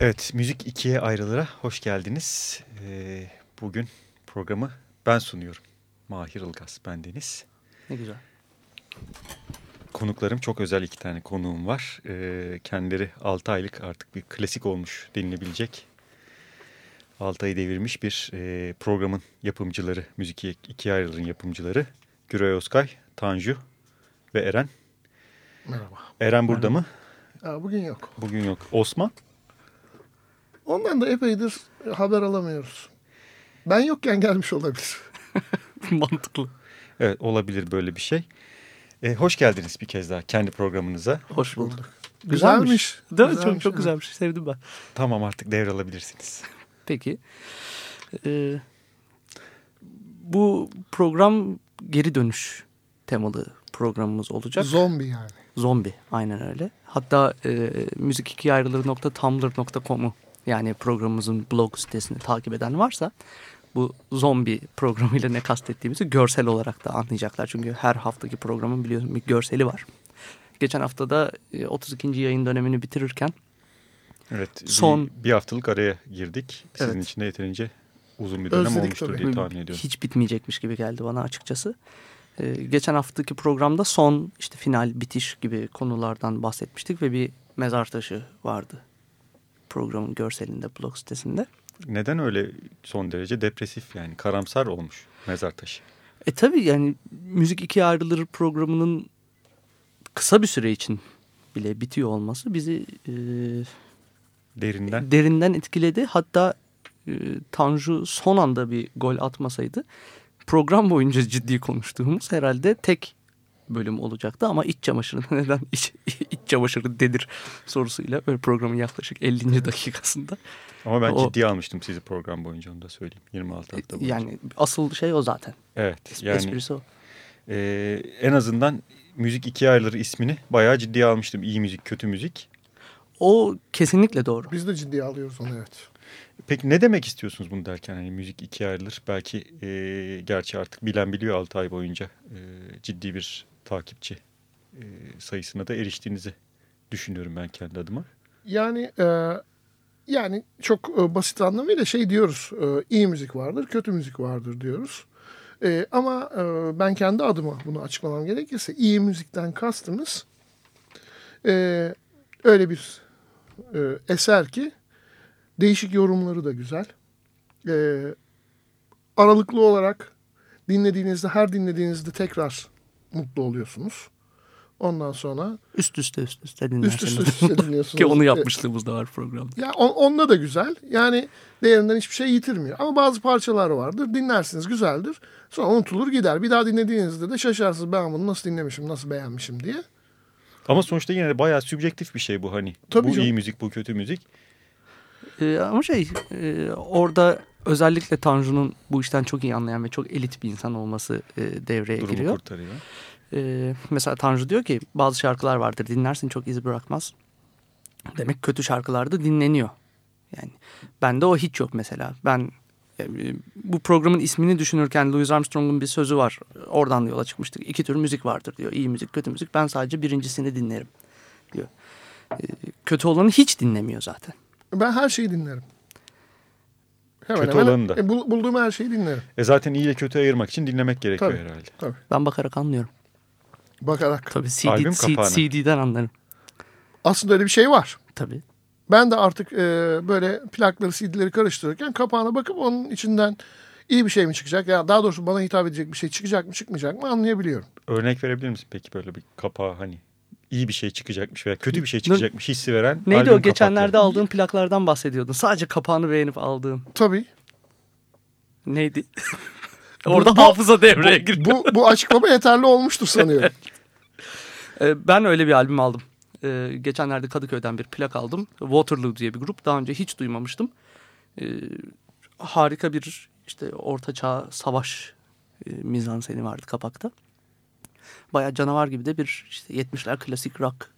Evet, Müzik ikiye ayrılır'a hoş geldiniz. Ee, bugün programı ben sunuyorum. Mahir Ilgaz, bendeniz. Ne güzel. Konuklarım çok özel iki tane konuğum var. Ee, kendileri 6 aylık artık bir klasik olmuş denilebilecek. 6 ayı devirmiş bir e, programın yapımcıları, Müzik ikiye ayrılır'ın yapımcıları. Güray Özkay, Tanju ve Eren. Merhaba. Eren burada mı? Aa, bugün yok. Bugün yok. Osman? Ondan da epeydir haber alamıyoruz. Ben yokken gelmiş olabilir. Mantıklı. Evet olabilir böyle bir şey. E, hoş geldiniz bir kez daha kendi programınıza. Hoş bulduk. Güzelmiş. Değil mi? Güzelmiş, Çok, çok evet. güzelmiş. Sevdim ben. Tamam artık devralabilirsiniz. Peki. Ee, bu program geri dönüş temalı programımız olacak. Zombi yani. Zombi. Aynen öyle. Hatta e, müzik ikiye ayrılır.tumblr.com'u yani programımızın blog sitesini takip eden varsa bu zombi programıyla ne kastettiğimizi görsel olarak da anlayacaklar. Çünkü her haftaki programın biliyorsun bir görseli var. Geçen haftada e, 32. yayın dönemini bitirirken Evet. Son- Bir, bir haftalık araya girdik. Sizin Evet. için de yeterince uzun bir dönem Özledik olmuştur tabii. diye tahmin ediyorum. hiç bitmeyecekmiş gibi geldi bana açıkçası. Ee, geçen haftaki programda son işte final bitiş gibi konulardan bahsetmiştik ve bir mezar taşı vardı programın görselinde blog sitesinde. Neden öyle son derece depresif yani karamsar olmuş mezar taşı? E tabii yani müzik ikiye ayrılır programının kısa bir süre için bile bitiyor olması bizi e, Derinden. derinden etkiledi. Hatta e, Tanju son anda bir gol atmasaydı program boyunca ciddi konuştuğumuz herhalde tek bölüm olacaktı ama iç çamaşırı neden iç, iç çamaşırı dedir sorusuyla böyle programın yaklaşık 50. dakikasında. Ama ben O- ciddiye almıştım sizi program boyunca onu da söyleyeyim. 26 hafta boyunca. Yani asıl şey o zaten. Evet. Yani Esprisi o. e, en azından Müzik ikiye ayrılır ismini bayağı ciddiye almıştım. İyi müzik, kötü müzik. O kesinlikle doğru. Biz de ciddiye alıyoruz onu evet. Peki ne demek istiyorsunuz bunu derken? Hani müzik ikiye ayrılır. Belki e, gerçi artık bilen biliyor 6 ay boyunca e, ciddi bir takipçi e, sayısına da eriştiğinizi düşünüyorum ben kendi adıma. Yani e, yani çok e, basit anlamıyla şey diyoruz. E, iyi müzik vardır, kötü müzik vardır diyoruz. E, ama e, ben kendi adıma bunu açıklamam gerekirse iyi müzikten kastımız e, öyle bir e, eser ki değişik yorumları da güzel. E, aralıklı olarak dinlediğinizde her dinlediğinizde tekrar mutlu oluyorsunuz. Ondan sonra Üst üste üst üste üst dinlerseniz. üste, üst üste dinliyorsunuz. Ki onu E, yapmışlığımız da var programda. ya on, onunla da güzel. Yani değerinden hiçbir şey yitirmiyor. Ama bazı parçalar vardır. Dinlersiniz güzeldir. Sonra unutulur gider. Bir daha dinlediğinizde de şaşarsınız. Ben bunu nasıl dinlemişim, nasıl beğenmişim diye. Ama sonuçta yine de bayağı sübjektif bir şey bu hani. Tabii bu canım. iyi müzik, bu kötü müzik. Ee, ama şey e, orada özellikle Tanju'nun bu işten çok iyi anlayan ve çok elit bir insan olması e, devreye Durumu giriyor. kurtarıyor. Ee, mesela Tanju diyor ki bazı şarkılar vardır dinlersin çok iz bırakmaz. Demek kötü şarkılar da dinleniyor. Yani bende o hiç yok mesela. Ben e, bu programın ismini düşünürken Louis Armstrong'un bir sözü var. Oradan yola çıkmıştık. İki tür müzik vardır diyor. İyi müzik, kötü müzik. Ben sadece birincisini dinlerim diyor. Ee, kötü olanı hiç dinlemiyor zaten. Ben her şeyi dinlerim. Hemen Kötü hemen, olanı da. e, bul- bulduğum her şeyi dinlerim. E zaten iyi ile kötü ayırmak için dinlemek gerekiyor Tabii. herhalde. Tabii. Ben bakarak anlıyorum. Bakarak. Tabii CD, Albüm. CD'den anlarım. Aslında öyle bir şey var. Tabii. Ben de artık e, böyle plakları, CD'leri karıştırırken kapağına bakıp onun içinden iyi bir şey mi çıkacak? Ya daha doğrusu bana hitap edecek bir şey çıkacak mı, çıkmayacak mı anlayabiliyorum. Örnek verebilir misin peki böyle bir kapağı hani iyi bir şey çıkacakmış veya kötü bir şey çıkacakmış hissi veren Neydi o geçenlerde kapakları. aldığın plaklardan bahsediyordun. Sadece kapağını beğenip aldığın. Tabii. Neydi? Orada Bu- hafıza devreye giriyor. Bu, bu açıklama yeterli olmuştur sanıyorum. E, ben öyle bir albüm aldım. E, geçenlerde Kadıköy'den bir plak aldım. Waterloo diye bir grup. Daha önce hiç duymamıştım. E, harika bir işte ortaçağ savaş e, mizanseni vardı kapakta. Baya canavar gibi de bir işte 70'ler klasik rock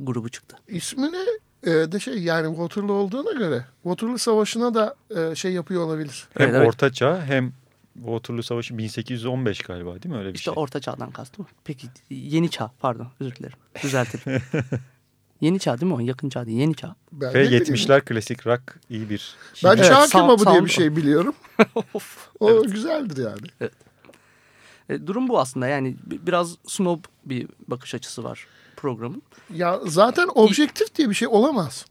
grubu çıktı. İsmini e, de şey yani Waterloo olduğuna göre Waterloo Savaşı'na da e, şey yapıyor olabilir. Hem Evet, evet. Orta Çağ hem Waterloo Savaşı 1815 galiba değil mi öyle bir İşte şey? orta çağdan kastım. Peki yeni çağ pardon özür dilerim. Düzeltelim. yeni çağ değil mi o? Yakın çağ değil yeni çağ. Ben Ve ne bileyim. 70'ler klasik rock iyi bir şey. Ben Evet, çağ kebabı diye bir şey biliyorum. Of. O güzeldir yani. E, durum bu aslında yani bi- biraz snob bir bakış açısı var programın. Ya zaten objektif diye bir şey olamaz.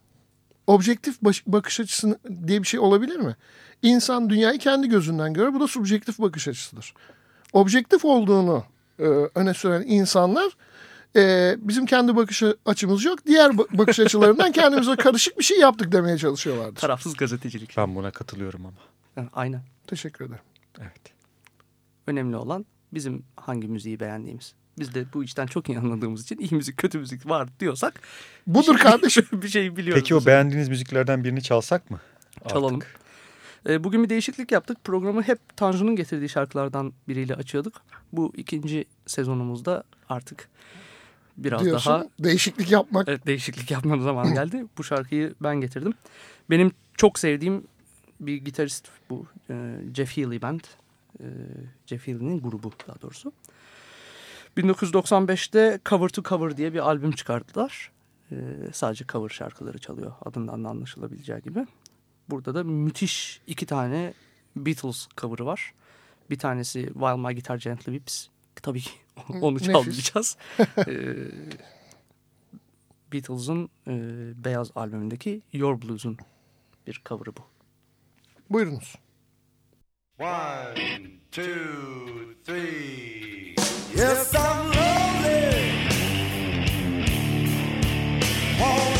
Objektif baş- bakış açısı diye bir şey olabilir mi? İnsan dünyayı kendi gözünden görür. Bu da subjektif bakış açısıdır. Objektif olduğunu e, öne süren insanlar e, bizim kendi bakış açımız yok. Diğer ba- bakış açılarından kendimize karışık bir şey yaptık demeye çalışıyorlardır. Tarafsız gazetecilik. Ben buna katılıyorum ama. Aynen. Teşekkür ederim. Evet. Önemli olan bizim hangi müziği beğendiğimiz. Biz de bu içten çok iyi anladığımız için iyi müzik kötü müzik var diyorsak Budur kardeşim. bir şey biliyoruz. Peki o beğendiğiniz müziklerden birini çalsak mı? Çalalım. Artık. E, bugün bir değişiklik yaptık. Programı hep Tanju'nun getirdiği şarkılardan biriyle açıyorduk. Bu ikinci sezonumuzda artık biraz Diyorsun. daha Değişiklik yapmak. evet, değişiklik yapmanın zamanı geldi. Bu şarkıyı ben getirdim. Benim çok sevdiğim bir gitarist bu. E, Jeff Healey Band. E, Jeff Healey'nin grubu daha doğrusu. 1995'te Cover to Cover diye bir albüm çıkarttılar. E, sadece cover şarkıları çalıyor adından da anlaşılabileceği gibi. Burada da müthiş iki tane Beatles cover'ı var. Bir tanesi While My Guitar Gently Weeps. Tabii ki onu çalmayacağız. Ee, Beatles'ın e, Beyaz albümündeki Your Blues'un bir cover'ı bu. Buyurunuz. One, two, three. Yes, I'm lonely. Wanna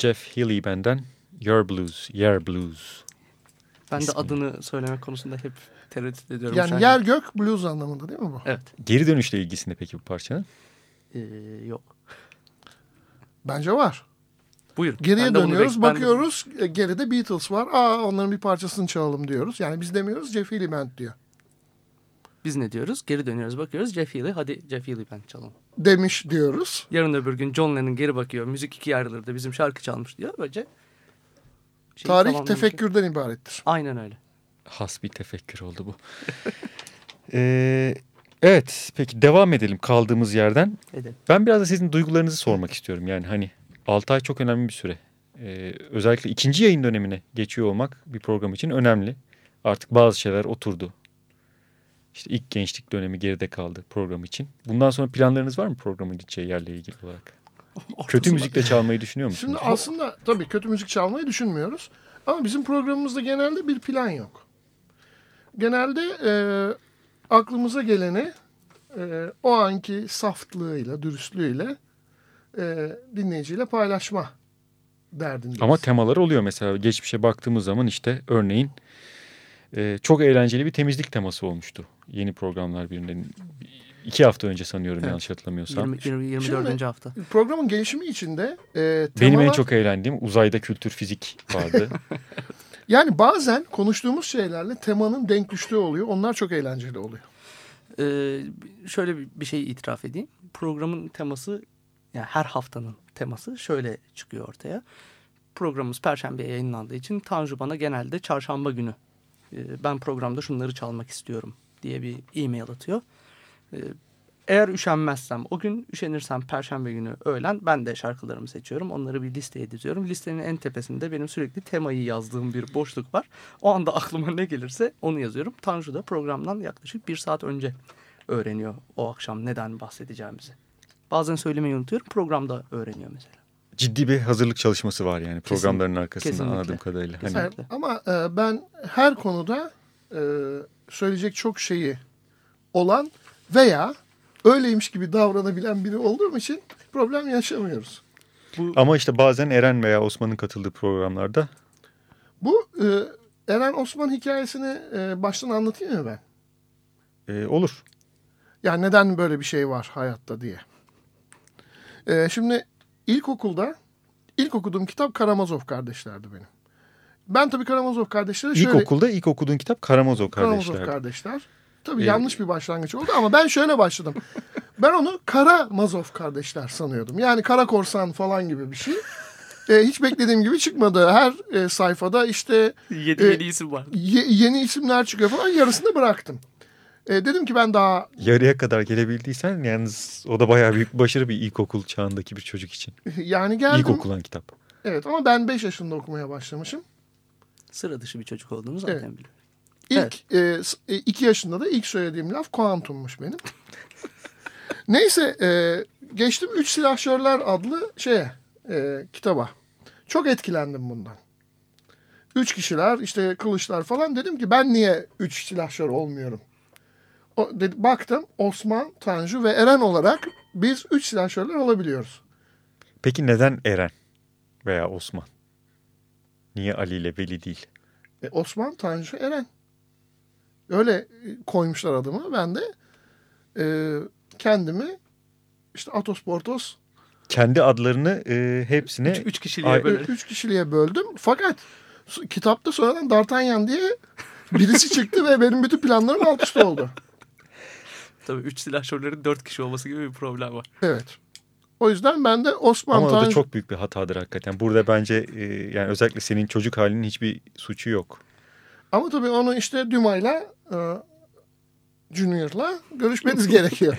Jeff Healey Band'den Your Blues, Yer Blues. Ben de İsmi. adını söylemek konusunda hep tereddüt ediyorum. Yani Şahin. yer gök blues anlamında değil mi bu? Evet. Geri dönüşle ilgisinde peki bu parçanın? Ee, yok. Bence var. Buyurun. Geriye de dönüyoruz, bek- de- bakıyoruz. e, Geride Beatles var. Aa onların bir parçasını çalalım diyoruz. Yani biz demiyoruz Jeff Healey Band diyor. Biz ne diyoruz? Geri dönüyoruz bakıyoruz. Jeff Healey hadi Jeff Healey ben çalalım. Demiş diyoruz. Yarın öbür gün John Lennon geri bakıyor. Müzik ikiye ayrılır da bizim şarkı çalmış diyor. Böylece Tarih tefekkürden ibarettir. Aynen öyle. Has bir tefekkür oldu bu. Ee, evet peki devam edelim kaldığımız yerden. Edelim. Ben biraz da sizin duygularınızı sormak istiyorum. Yani hani 6 ay çok önemli bir süre. Ee, özellikle ikinci yayın dönemine geçiyor olmak bir program için önemli. Artık bazı şeyler oturdu. İşte ilk gençlik dönemi geride kaldı program için. Bundan sonra planlarınız var mı programın gideceği yerle ilgili olarak? Kötü müzikle çalmayı düşünüyor musunuz? Şimdi aslında tabii kötü müzik çalmayı düşünmüyoruz. Ama bizim programımızda genelde bir plan yok. Genelde e, aklımıza geleni e, o anki saftlığıyla, dürüstlüğüyle e, dinleyiciyle paylaşma derdindeyiz. Ama temalar oluyor mesela geçmişe baktığımız zaman işte örneğin e, çok eğlenceli bir temizlik teması olmuştu. Yeni programlar birinde. iki hafta önce sanıyorum Evet. yanlış hatırlamıyorsam. 20, 20, 24. Şimdi- hafta. Programın gelişimi içinde e, Benim en temalar- çok eğlendiğim uzayda kültür fizik vardı. Yani bazen konuştuğumuz şeylerle temanın denk düştüğü oluyor. Onlar çok eğlenceli oluyor. Ee, şöyle bir, bir şey itiraf edeyim. Programın teması yani her haftanın teması şöyle çıkıyor ortaya. Programımız Perşembe yayınlandığı için Tanju bana genelde çarşamba günü e, ben programda şunları çalmak istiyorum diye bir e-mail atıyor. E, eğer üşenmezsem o gün, üşenirsem Perşembe günü öğlen ben de şarkılarımı seçiyorum. Onları bir listeye diziyorum. Listenin en tepesinde benim sürekli temayı yazdığım bir boşluk var. O anda aklıma ne gelirse onu yazıyorum. Tanju da programdan yaklaşık bir saat önce öğreniyor o akşam neden bahsedeceğimizi. Bazen söylemeyi unutuyorum. Programda öğreniyor mesela. Ciddi bir hazırlık çalışması var yani programların arkasında Kesinlikle. anladığım kadarıyla. Hani Kesinlikle. Evet, ama e, ben her konuda e, söyleyecek çok şeyi olan veya öyleymiş gibi davranabilen biri olduğum için problem yaşamıyoruz. ama işte bazen Eren veya Osman'ın katıldığı programlarda Bu e, Eren Osman hikayesini e, baştan anlatayım mı ben? e, olur. Yani neden böyle bir şey var hayatta diye. E, şimdi ilkokulda ilk okuduğum kitap Karamazov kardeşlerdi benim. Ben tabii Karamazov kardeşleri şöyle... İlkokulda ilk okuduğun kitap Karamazov Karamazov kardeşler. kardeşler. Tabii Ee, yanlış bir başlangıç oldu ama ben şöyle başladım. ben onu Karamazov kardeşler sanıyordum. Yani kara korsan falan gibi bir şey. Ee, hiç beklediğim gibi çıkmadı. Her e, sayfada işte Yedi Ee, yedi isim var. ye- yeni isimler çıkıyor falan. Yarısını bıraktım. Ee, dedim ki ben daha Yarıya kadar gelebildiysen yalnız o da bayağı büyük bir başarı bir ilkokul çağındaki bir çocuk için. yani geldim. İlk okulan kitap. Evet ama ben 5 yaşında okumaya başlamışım. Sıra dışı bir çocuk olduğunu zaten Evet. biliyorum. İlk 2 yaşında da ilk söylediğim laf kuantummuş benim. Neyse e, geçtim Üç Silahşörler adlı şeye e, kitaba. Çok etkilendim bundan. Üç kişiler işte kılıçlar falan dedim ki ben niye üç silahşör olmuyorum? Baktım Osman, Tanju ve Eren olarak biz üç silahşörler olabiliyoruz. Peki neden Eren veya Osman? Niye Ali ile Veli değil? E, Osman, Tanju, Eren. Öyle koymuşlar adımı. Ben de e, kendimi işte Atos Portos Kendi adlarını e, hepsine Üç, üç kişiliğe böyle. üç kişiliğe böldüm. Fakat kitapta sonradan D'Artagnan diye birisi çıktı ve benim bütün planlarım alt üst oldu. Tabii üç silahşörlerin dört kişi olması gibi bir problem var. Evet. O yüzden ben de Osman ama o da çok büyük bir hatadır hakikaten. Burada bence e, yani özellikle senin çocuk halinin hiçbir suçu yok. Ama tabii onu işte Duma'yla e, Junior'la görüşmeniz gerekiyor.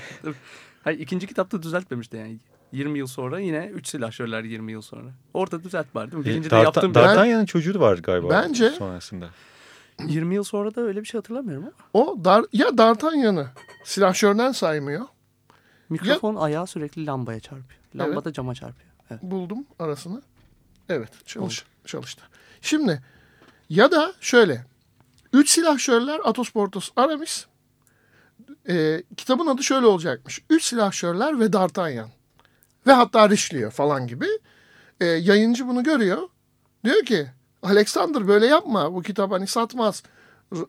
Hayır, ikinci kitapta düzeltmemişti yani. 20 yıl sonra yine üç silahşörler 20 yıl sonra. Orada düzelt var değil mi? E, Birinci de Darta- yaptım. D'Artagnan'ın çocuğu var galiba Bence- sonrasında. 20 yıl sonra da öyle bir şey hatırlamıyorum ama. O dar, ya D'Artagnan'ı silahşörden saymıyor. Mikrofon ayağı sürekli lambaya çarpıyor. Lamba Evet. da cama çarpıyor. Evet. buldum arasını. Evet çalış, çalıştı. Şimdi ya da şöyle. Üç silahşörler Atos Portos Aramis. Ee, kitabın adı şöyle olacakmış. Üç silahşörler ve D'Artagnan. Ve hatta Richelieu falan gibi. E, yayıncı bunu görüyor. Diyor ki Alexander böyle yapma. Bu kitap hani satmaz.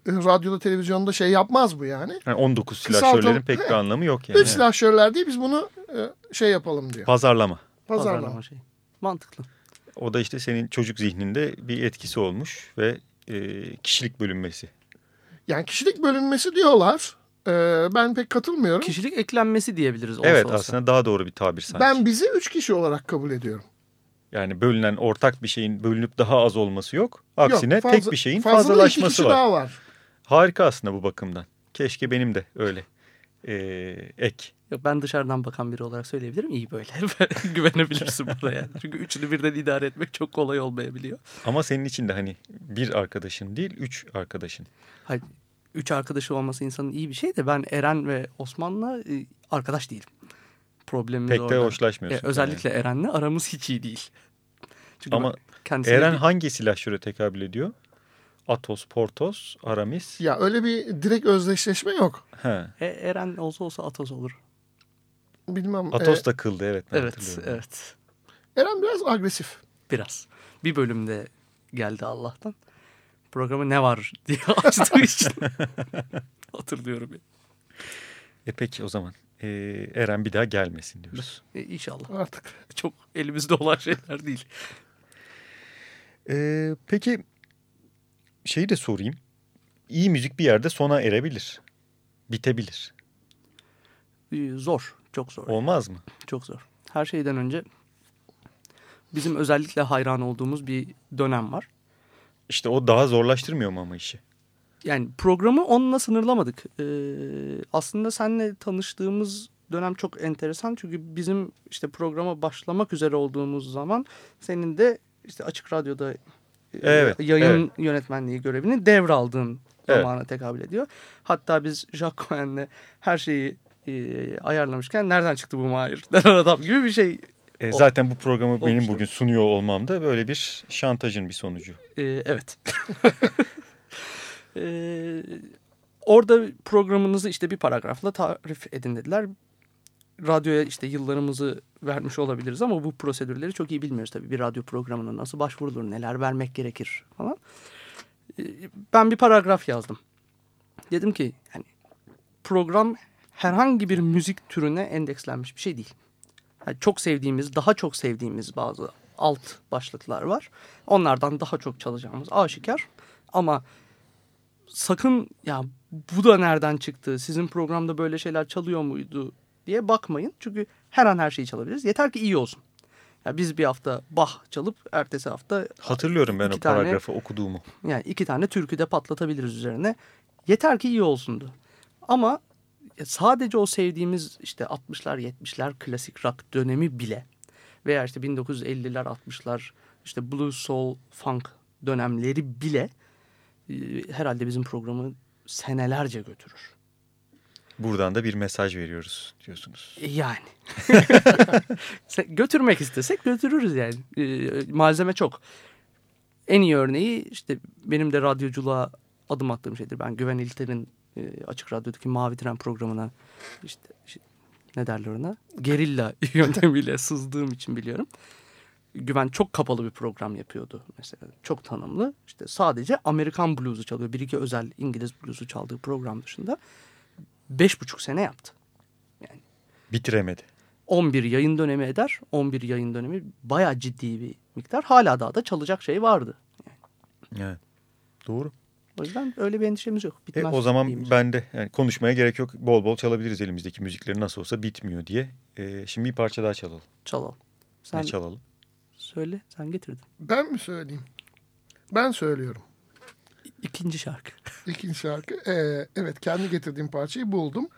Radyoda televizyonda şey yapmaz bu yani. Yani 19 Kısaltalım. silahşörlerin pek bir anlamı yok yani. Üç silahşörler değil biz bunu e, şey yapalım diyor. Pazarlama. Pazarlama. Pazarlama şey. Mantıklı. O da işte senin çocuk zihninde bir etkisi olmuş ve e, kişilik bölünmesi. Yani kişilik bölünmesi diyorlar. E, ben pek katılmıyorum. Kişilik eklenmesi diyebiliriz. Olsa evet olsa. aslında daha doğru bir tabir sanki. Ben bizi üç kişi olarak kabul ediyorum. Yani bölünen ortak bir şeyin bölünüp daha az olması yok. Aksine Yok, fazla- tek bir şeyin fazlalaşması kişi var. daha var. Harika aslında bu bakımdan. Keşke benim de öyle e, ek. Yok, ben dışarıdan bakan biri olarak söyleyebilirim. İyi böyle. Güvenebilirsin buna yani. Çünkü üçünü birden idare etmek çok kolay olmayabiliyor. Ama senin için de hani bir arkadaşın değil üç arkadaşın. Hayır, üç arkadaşı olması insanın iyi bir şey de ben Eren ve Osman'la e, arkadaş değilim. Problemimiz Pek de orada. hoşlaşmıyorsun. E, özellikle Eren'le aramız hiç iyi değil. Çünkü Ama Eren bir- hangi silahşöre tekabül ediyor? Atos, Portos, Aramis. Ya öyle bir direkt özdeşleşme yok. He. E, Eren olsa olsa Atos olur. Bilmem. Atos e, da kıldı evet. ben Evet, evet. Eren biraz agresif. Biraz. Bir bölümde geldi Allah'tan. Programı ne var diye açtığı için. Hatırlıyorum. ya. E peki o zaman e, Eren bir daha gelmesin diyoruz. E, inşallah. Artık. Çok elimizde olan şeyler değil. E, peki şeyi de sorayım. İyi müzik bir yerde sona erebilir. Bitebilir. E, Zor. Çok zor. Olmaz mı? Çok zor. Her şeyden önce bizim özellikle hayran olduğumuz bir dönem var. İşte o daha zorlaştırmıyor mu ama işi? Yani programı onunla sınırlamadık. Ee, aslında seninle tanıştığımız dönem çok enteresan. Çünkü bizim işte programa başlamak üzere olduğumuz zaman senin de işte Açık Radyo'da e, Evet, yayın yönetmenliği görevini devraldığın Evet. zamana tekabül ediyor. Hatta biz Jacques Cohen'le her şeyi e, ayarlamışken nereden çıktı bu Mahir denen adam gibi bir şey. E, zaten bu programı benim olmuştur. bugün sunuyor olmam da böyle bir şantajın bir sonucu. E, evet. e, orada programınızı işte bir paragrafla tarif edin dediler. Radyoya işte yıllarımızı vermiş olabiliriz ama bu prosedürleri çok iyi bilmiyoruz tabii. Bir radyo programına nasıl başvurulur, neler vermek gerekir falan. E, ben bir paragraf yazdım. Dedim ki hani program herhangi bir müzik türüne endekslenmiş bir şey değil. Yani çok sevdiğimiz, daha çok sevdiğimiz bazı alt başlıklar var. Onlardan daha çok çalacağımız aşikar. Ama sakın ya bu da nereden çıktı? Sizin programda böyle şeyler çalıyor muydu diye bakmayın. Çünkü her an her şeyi çalabiliriz. Yeter ki iyi olsun. Ya biz bir hafta Bach çalıp ertesi hafta Hatırlıyorum ben o tane- paragrafı okuduğumu. yani iki tane türkü de patlatabiliriz üzerine. Yeter ki iyi olsundu. Ama sadece o sevdiğimiz işte 60'lar 70'ler klasik rock dönemi bile veya işte 1950'ler 60'lar işte blues soul funk dönemleri bile herhalde bizim programı senelerce götürür. Buradan da bir mesaj veriyoruz diyorsunuz. E, Yani. Götürmek istesek götürürüz yani. E, malzeme çok. En iyi örneği işte benim de radyoculuğa adım attığım şeydir. Ben Güven İlter'in e, Açık Radyo'daki Mavi Tren programına işte, işte ne derler ona? Gerilla yöntemiyle sızdığım için biliyorum. Güven çok kapalı bir program yapıyordu mesela. Çok tanımlı. İşte sadece Amerikan bluzu çalıyor. Bir iki özel İngiliz bluzu çaldığı program dışında. Beş buçuk sene yaptı. Bitiremedi. 11 yayın dönemi eder. 11 yayın dönemi bayağı ciddi bir miktar. Hala daha da çalacak şey vardı. Evet. Doğru. O yüzden öyle bir endişemiz yok. E, Bitmez o zaman diyeyim. ben de yani konuşmaya gerek yok. Bol bol çalabiliriz elimizdeki müzikleri nasıl olsa bitmiyor diye. E, şimdi bir parça daha çalalım. çalalım. Sen Ne çalalım? Söyle sen getirdin. Ben mi söyleyeyim? Ben söylüyorum. İkinci şarkı. İkinci şarkı. Ee, evet kendi getirdiğim parçayı buldum.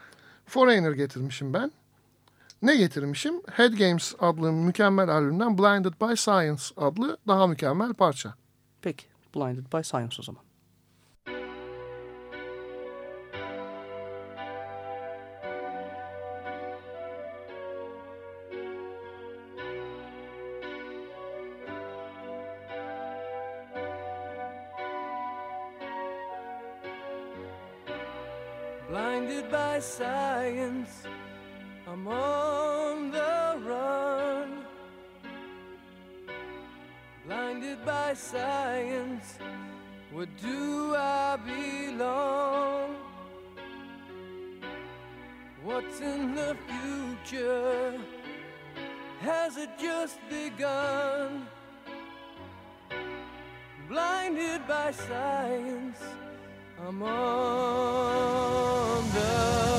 Foreigner getirmişim ben. Ne getirmişim? Head Games adlı mükemmel albümden Blinded by Science adlı daha mükemmel parça. Peki. Blinded by Science o zaman. friends. I'm on the run, blinded by science. Where do I belong? What's in the future? Has it just begun? Blinded by science, I'm on the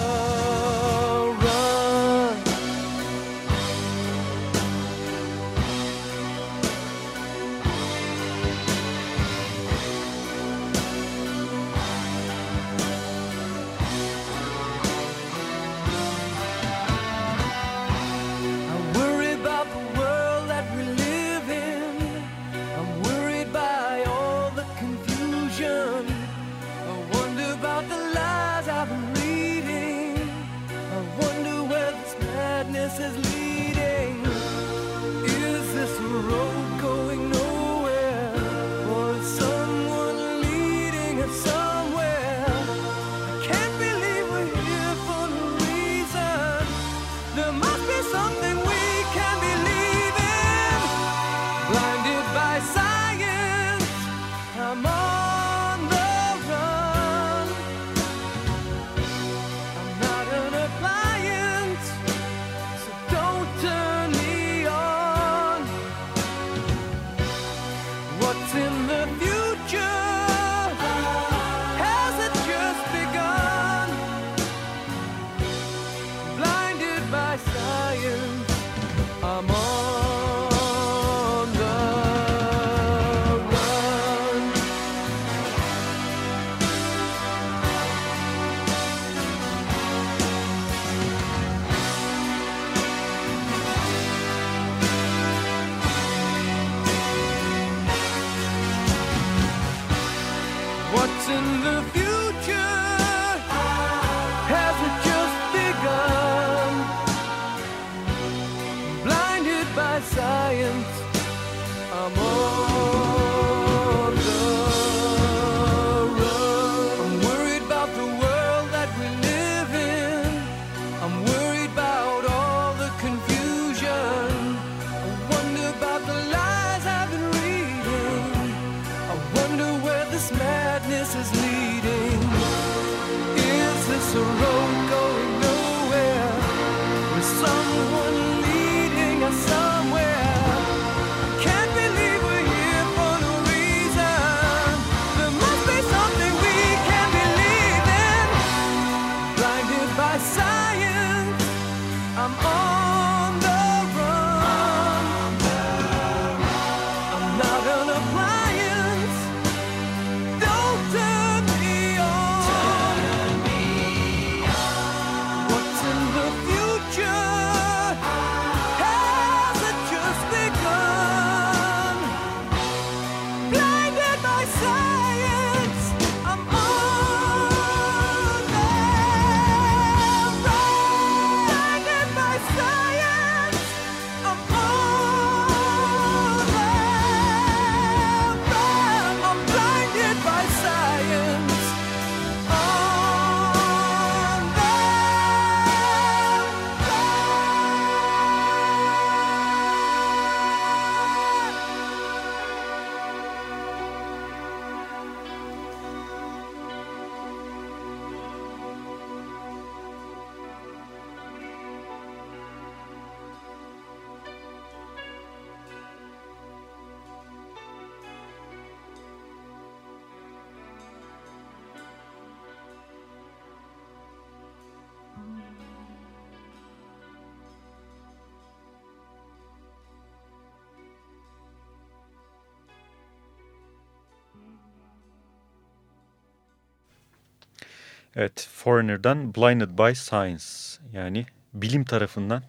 Evet, Foreigner'dan Blinded by Science yani bilim tarafından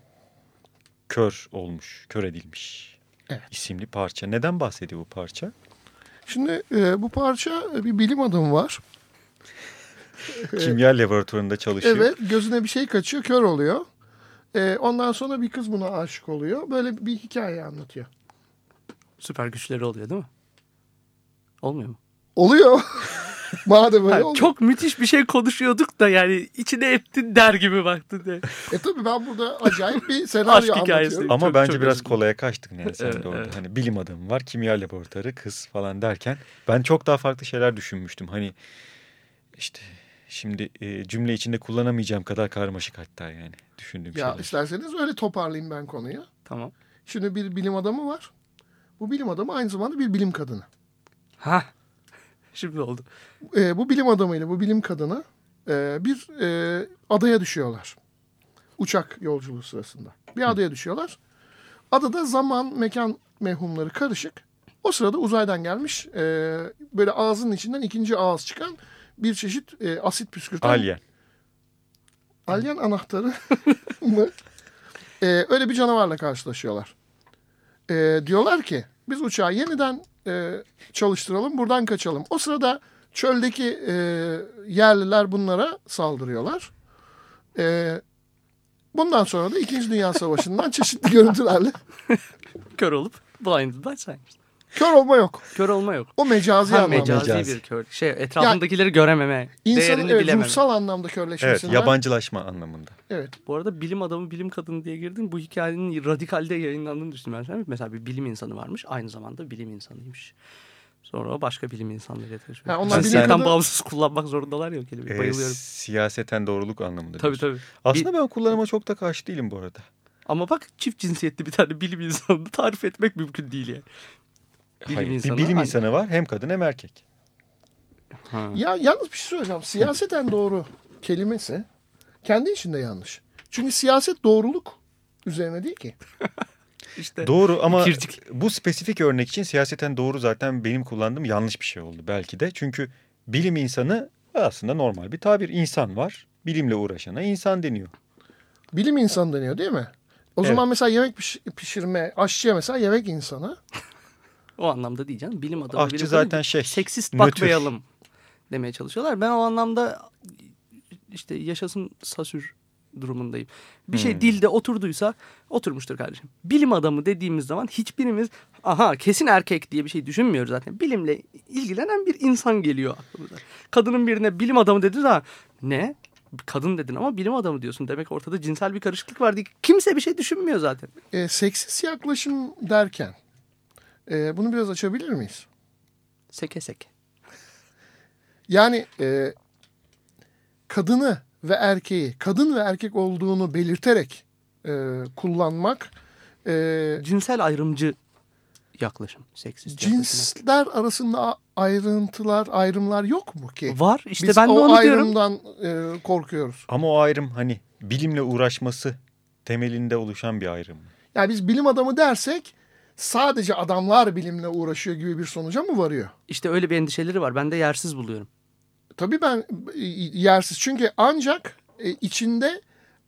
kör olmuş, kör edilmiş evet. isimli parça. Neden bahsediyor bu parça? Şimdi e, bu parça e, bir bilim adamı var. Kimya laboratuvarında çalışıyor. Evet, gözüne bir şey kaçıyor, kör oluyor. E, ondan sonra bir kız buna aşık oluyor. Böyle bir hikaye anlatıyor. Süper güçleri oluyor değil mi? Olmuyor mu? Oluyor. Madem öyle Ha, oldu. çok müthiş bir şey konuşuyorduk da yani içine ettin der gibi baktın. diye. E tabii ben burada acayip bir senaryo anlatıyorum. Ama Çok- bence çok biraz kolaya kaçtık yani sen Evet, de orada. evet. Hani bilim adamı var, kimya laboratuvarı, kız falan derken ben çok daha farklı şeyler düşünmüştüm. Hani işte şimdi e, cümle içinde kullanamayacağım kadar karmaşık hatta yani düşündüğüm Ya şeyler. isterseniz öyle toparlayayım ben konuyu. Tamam. Şimdi bir bilim adamı var. Bu bilim adamı aynı zamanda bir bilim kadını. Ha. Şimdi oldu. E, bu bilim adamıyla bu bilim kadını e, bir e, adaya düşüyorlar. Uçak yolculuğu sırasında. Bir adaya düşüyorlar. Adada zaman, mekan mevhumları karışık. O sırada uzaydan gelmiş e, böyle ağzının içinden ikinci ağız çıkan bir çeşit e, asit püskürten Alien. alien anahtarı mı? E, öyle bir canavarla karşılaşıyorlar. E, diyorlar ki biz uçağı yeniden e, çalıştıralım buradan kaçalım. O sırada çöldeki e, yerliler bunlara saldırıyorlar. E, bundan sonra da İkinci Dünya Savaşı'ndan çeşitli görüntülerle Kör olup blinded by science. Kör olma yok. Kör olma yok. O mecazi Ha, anlamda. mecazi, Mecazi. bir kör. Şey etrafındakileri görememe. İnsanın değerini evet, bilememe. ruhsal anlamda Evet, körleşmesinden. yabancılaşma anlamında. Evet. Bu arada bilim adamı, bilim kadını diye girdin. Bu hikayenin radikalde yayınlandığını düşünüyorum. Ben. Mesela bir bilim insanı varmış. Aynı zamanda bilim insanıymış. Sonra başka bilim insanlarıyla tanışmış. Ha, onlar onlar bilim Cinsiyetten kadını- bağımsız kullanmak zorundalar ya o kelimeyi. Ee, Bayılıyorum. siyaseten doğruluk anlamında. Tabii diyorsun. tabii. Aslında ben kullanıma çok da karşı değilim bu arada. Ama bak çift cinsiyetli bir tane bilim insanını tarif etmek mümkün değil yani. Bilim Hayır, insanı, bir bilim hani- insanı var hem kadın hem erkek. Ha. Ya yalnız bir şey söyleyeceğim. Siyaseten doğru kelimesi kendi içinde yanlış. Çünkü siyaset doğruluk üzerine değil ki. İşte Doğru ama Kircik. bu spesifik örnek için siyaseten doğru zaten benim kullandığım yanlış bir şey oldu belki de. Çünkü bilim insanı aslında normal bir tabir. İnsan var. Bilimle uğraşana insan deniyor. Bilim insanı deniyor değil mi? O Evet. zaman mesela yemek piş- pişirme, aşçıya mesela yemek insanı. O anlamda diyeceğim. Bilim adamı, Aşçı bilim zaten şey, seksist nötr. bakmayalım demeye çalışıyorlar. Ben o anlamda işte yaşasın Sasür durumundayım. Bir şey Hmm. dilde oturduysa oturmuştur kardeşim. Bilim adamı dediğimiz zaman hiçbirimiz aha kesin erkek diye bir şey düşünmüyoruz zaten. Bilimle ilgilenen bir insan geliyor aklımıza. Kadının birine bilim adamı dediği zaman ne? Kadın dedin ama bilim adamı diyorsun. Demek ortada cinsel bir karışıklık var diye kimse bir şey düşünmüyor zaten. E, seksist yaklaşım derken e, bunu biraz açabilir miyiz? Seke seke. Yani e, kadını ve erkeği, kadın ve erkek olduğunu belirterek e, kullanmak e, Cinsel ayrımcı yaklaşım. Seksist yaklaşım. cinsler arasında a- ayrıntılar, ayrımlar yok mu ki? Var işte Biz ben de o onu diyorum. ayrımdan e, korkuyoruz. Ama o ayrım hani bilimle uğraşması temelinde oluşan bir ayrım. Yani biz bilim adamı dersek sadece adamlar bilimle uğraşıyor gibi bir sonuca mı varıyor? İşte öyle bir endişeleri var. Ben de yersiz buluyorum. Tabii ben e, yersiz. Çünkü ancak e, içinde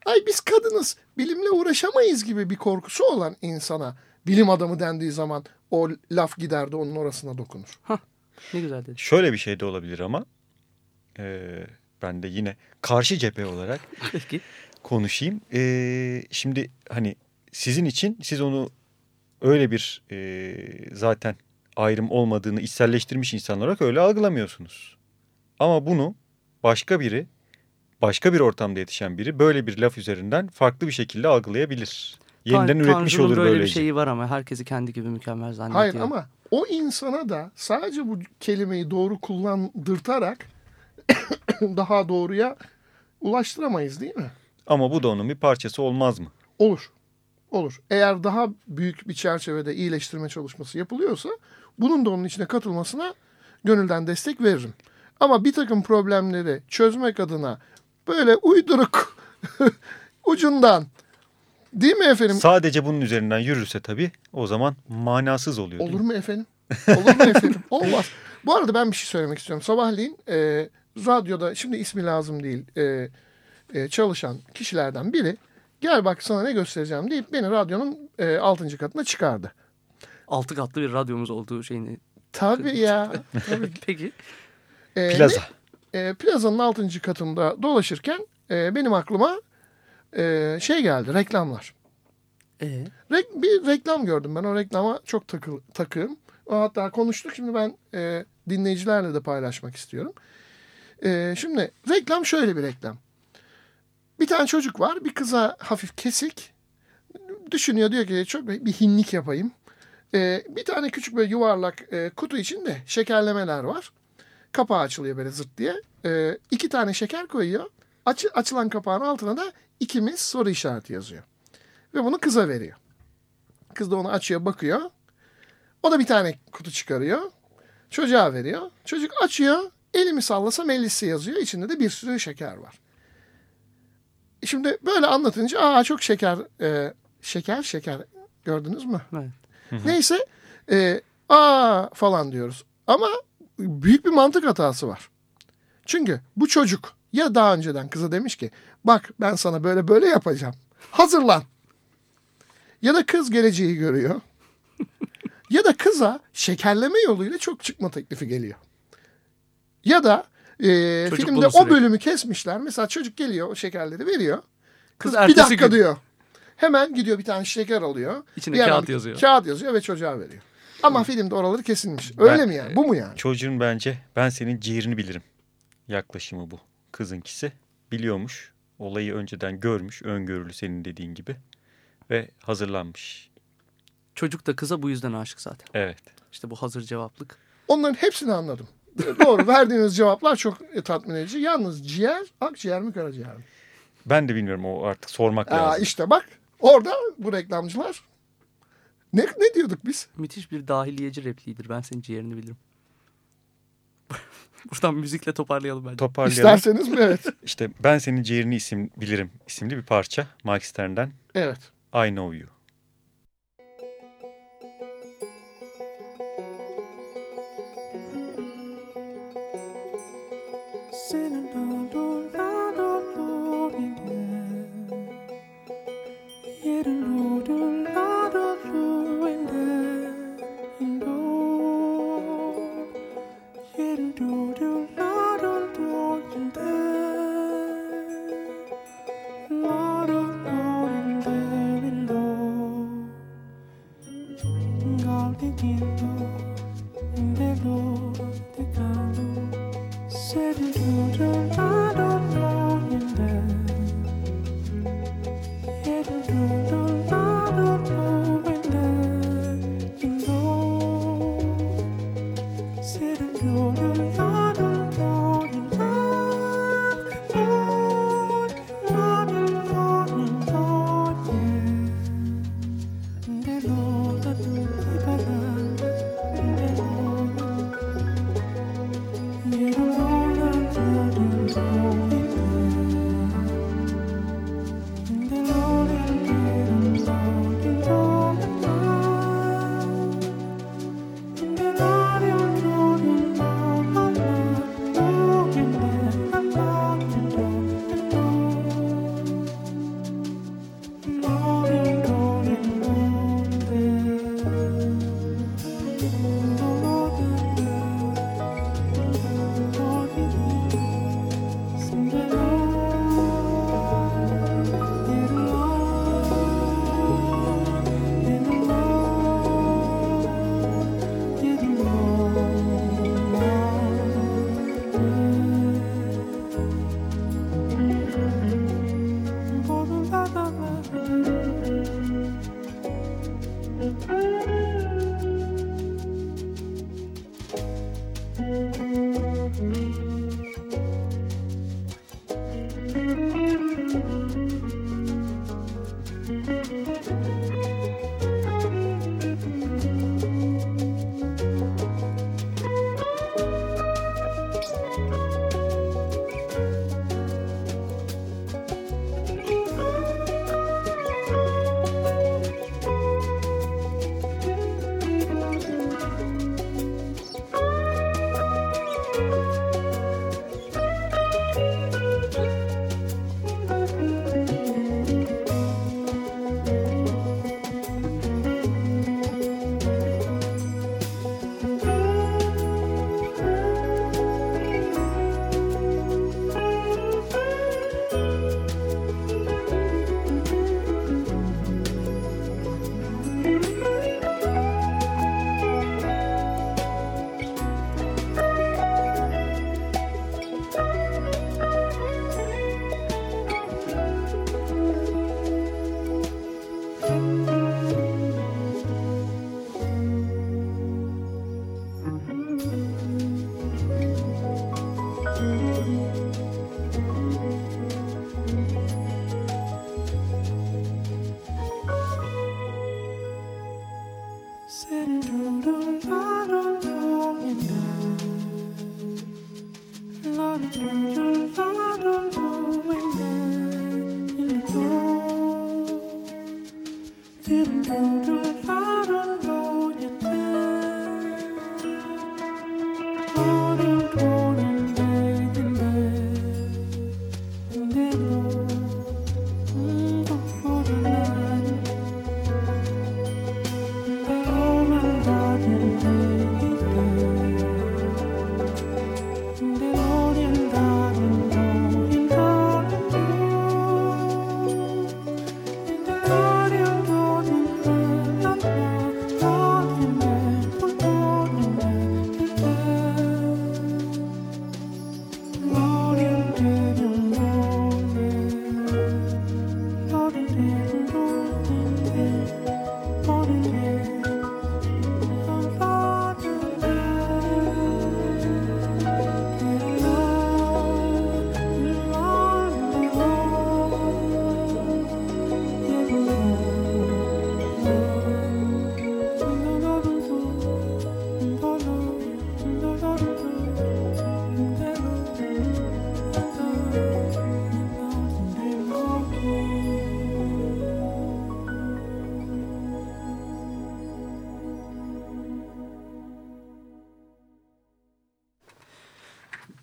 ay biz kadınız bilimle uğraşamayız gibi bir korkusu olan insana bilim adamı dendiği zaman o laf gider de onun orasına dokunur. Ne güzel dedi. Şöyle bir şey de olabilir ama eee, ben de yine karşı cephe olarak konuşayım. Eee, şimdi hani sizin için siz onu öyle bir eee, zaten ayrım olmadığını içselleştirmiş insanlar olarak öyle algılamıyorsunuz. Ama bunu başka biri, başka bir ortamda yetişen biri böyle bir laf üzerinden farklı bir şekilde algılayabilir. Yeniden Tan- üretmiş Tanrı'nın olur böyle böylece. bir şeyi var ama herkesi kendi gibi mükemmel zannediyor. Hayır ama o insana da sadece bu kelimeyi doğru kullandırtarak daha doğruya ulaştıramayız değil mi? Ama bu da onun bir parçası olmaz mı? Olur. Olur. Eğer daha büyük bir çerçevede iyileştirme çalışması yapılıyorsa bunun da onun içine katılmasına gönülden destek veririm. Ama bir takım problemleri çözmek adına böyle uyduruk ucundan değil mi efendim? Sadece bunun üzerinden yürürse tabii o zaman manasız oluyor. Olur mu efendim? Olur mu efendim? Olmaz. Bu arada ben bir şey söylemek istiyorum. Sabahleyin e, radyoda şimdi ismi lazım değil e, e, çalışan kişilerden biri gel bak sana ne göstereceğim deyip beni radyonun e, 6. katına çıkardı. Altı katlı bir radyomuz olduğu şeyini. Tabii ya. Tabii. Peki. E, Plaza. ne? E, plazanın 6. katında dolaşırken e, benim aklıma e, şey geldi reklamlar. Ee, Re- bir reklam gördüm ben o reklama çok takı takığım. O hatta konuştuk. Şimdi ben e, dinleyicilerle de paylaşmak istiyorum. E, şimdi reklam şöyle bir reklam. Bir tane çocuk var. Bir kıza hafif kesik. Düşünüyor diyor ki çok bir hinlik yapayım. E, bir tane küçük böyle yuvarlak e, kutu içinde şekerlemeler var. Kapağı açılıyor böyle zırt diye. E, iki tane şeker koyuyor. Aç, açılan kapağın altına da ikimiz soru işareti yazıyor. Ve bunu kıza veriyor. Kız da onu açıyor bakıyor. O da bir tane kutu çıkarıyor. Çocuğa veriyor. Çocuk açıyor. Elimi sallasam 50'si yazıyor. İçinde de bir sürü şeker var. Şimdi böyle anlatınca aa çok şeker e, şeker şeker gördünüz mü? Evet. Neyse e, aa falan diyoruz. Ama büyük bir mantık hatası var. Çünkü bu çocuk ya daha önceden kıza demiş ki bak ben sana böyle böyle yapacağım. Hazırlan. Ya da kız geleceği görüyor. ya da kıza şekerleme yoluyla çok çıkma teklifi geliyor. Ya da e, Çocuk filmde o sürekli- bölümü kesmişler. Mesela çocuk geliyor o şekerleri veriyor. Kız Kız, bir dakika gün- diyor. Hemen gidiyor bir tane şeker alıyor. İçine Bir kağıt yazıyor. Kağıt yazıyor ve çocuğa veriyor. Ama filmde oraları kesilmiş. Öyle Ben- mi yani? Bu mu yani? Çocuğun bence ben senin ciğerini bilirim yaklaşımı bu. Kızınkisi biliyormuş. Olayı önceden görmüş. Öngörülü senin dediğin gibi. Ve hazırlanmış. Çocuk da kıza bu yüzden aşık zaten. Evet. İşte bu hazır cevaplık. Onların hepsini anladım. Doğru verdiğiniz cevaplar çok e, tatmin edici. Yalnız ciğer, akciğer mi karaciğer mi? Ben de bilmiyorum o artık sormak Aa, lazım. işte bak orada bu reklamcılar ne, ne diyorduk biz? Müthiş bir dahiliyeci repliğidir. Ben senin ciğerini bilirim. Buradan müzikle toparlayalım bence. Toparlayalım. İsterseniz mi? Evet. İşte ben senin ciğerini isim bilirim isimli bir parça. Mike Stern'den Evet. I Know You.